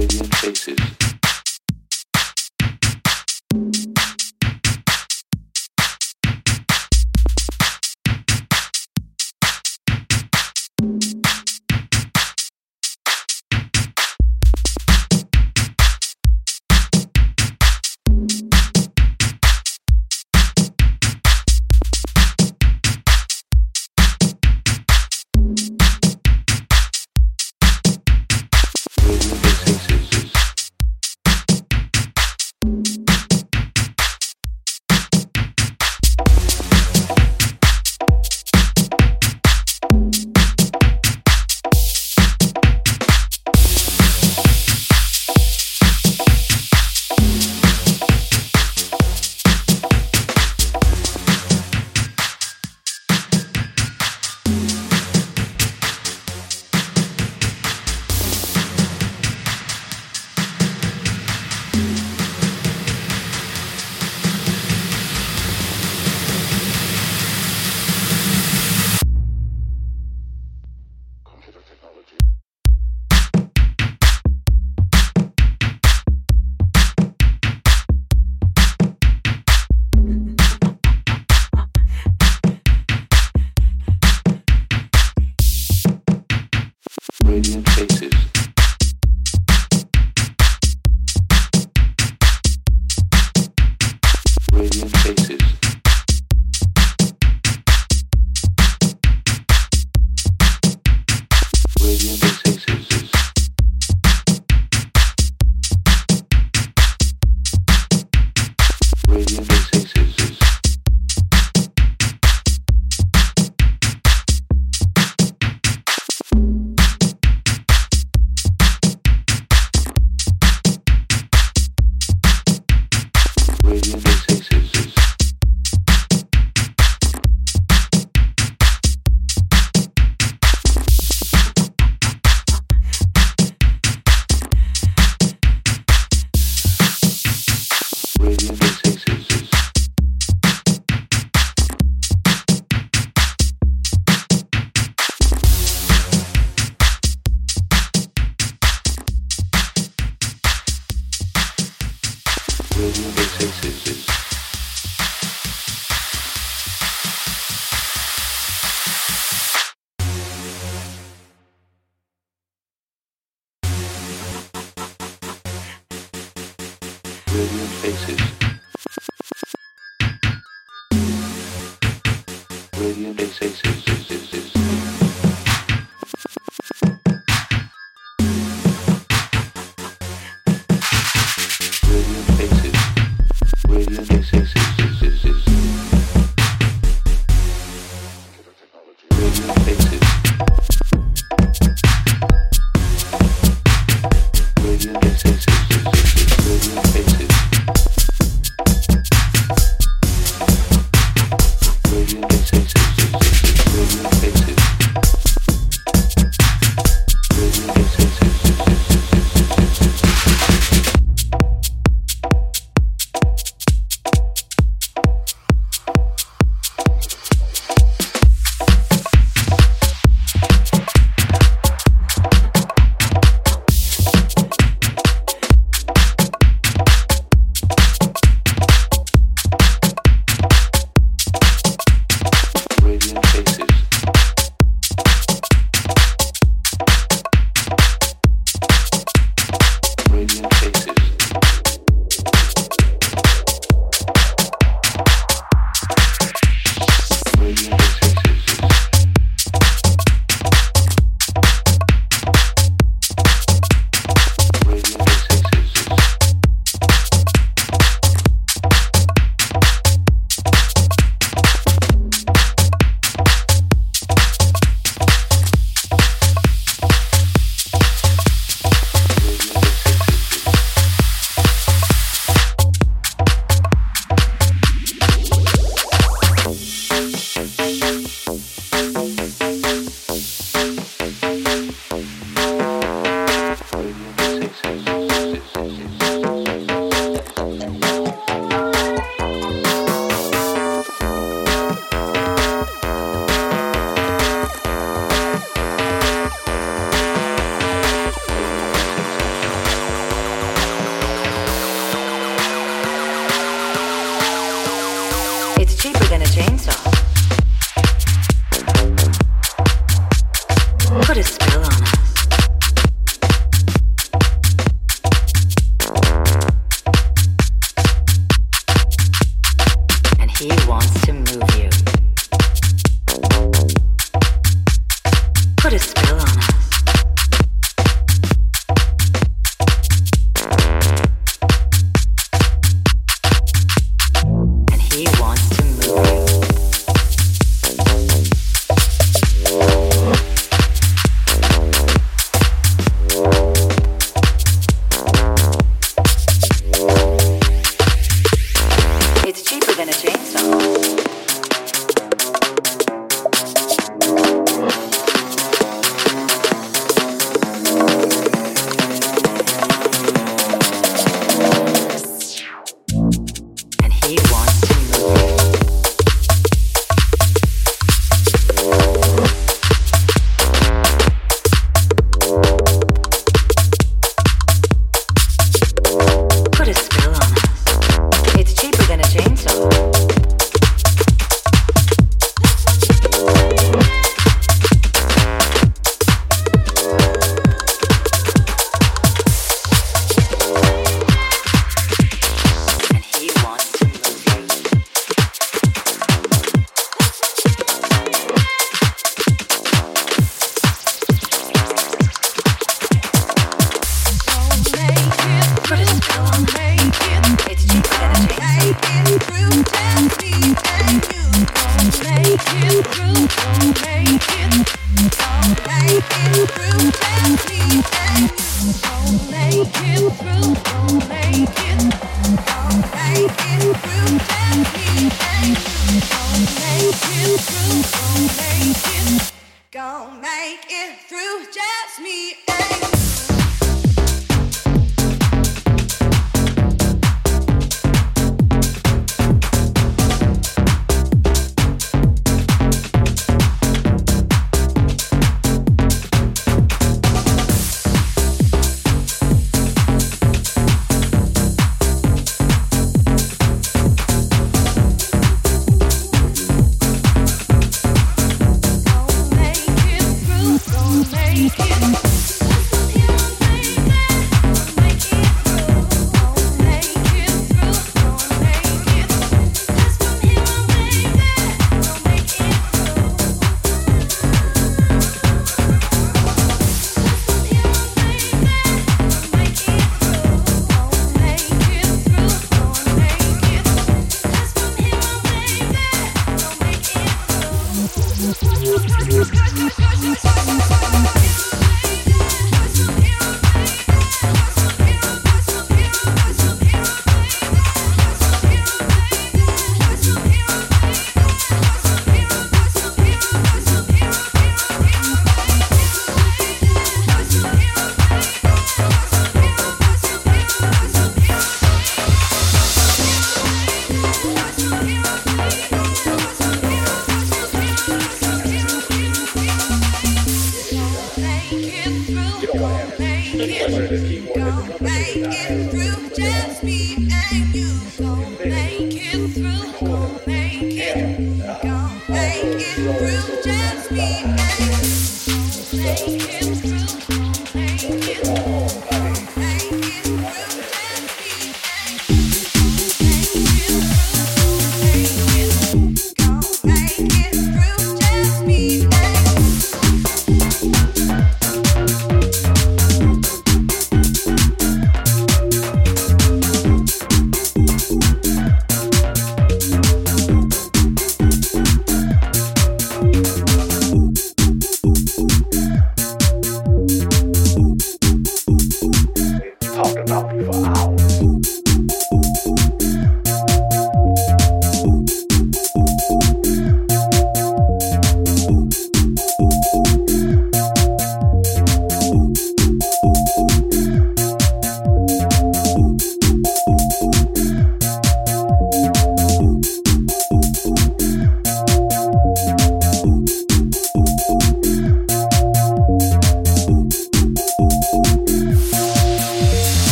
Arabian faces.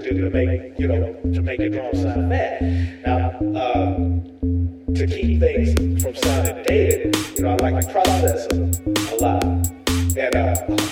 to do to make you know to make your drum sound bad. Now, uh, to keep things from sounding dated, you know, I like to process a lot, and uh,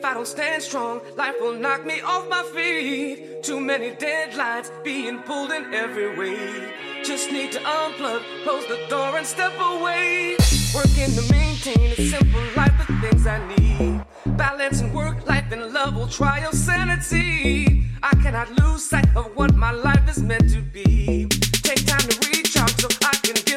If I don't stand strong, life will knock me off my feet. Too many deadlines being pulled in every way. Just need to unplug, close the door, and step away. Working to maintain a simple life, the things I need. Balancing work, life, and love will try your sanity. I cannot lose sight of what my life is meant to be. Take time to recharge so I can.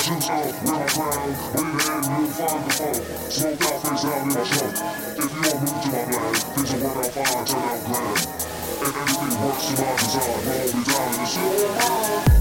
Shoes out, my crown, a hand, you'll find the phone. Smoked out, face out in my trunk. If you all move to my plan, things will work out fine, turn out grand. And everything works to my design, we'll be down in the shit.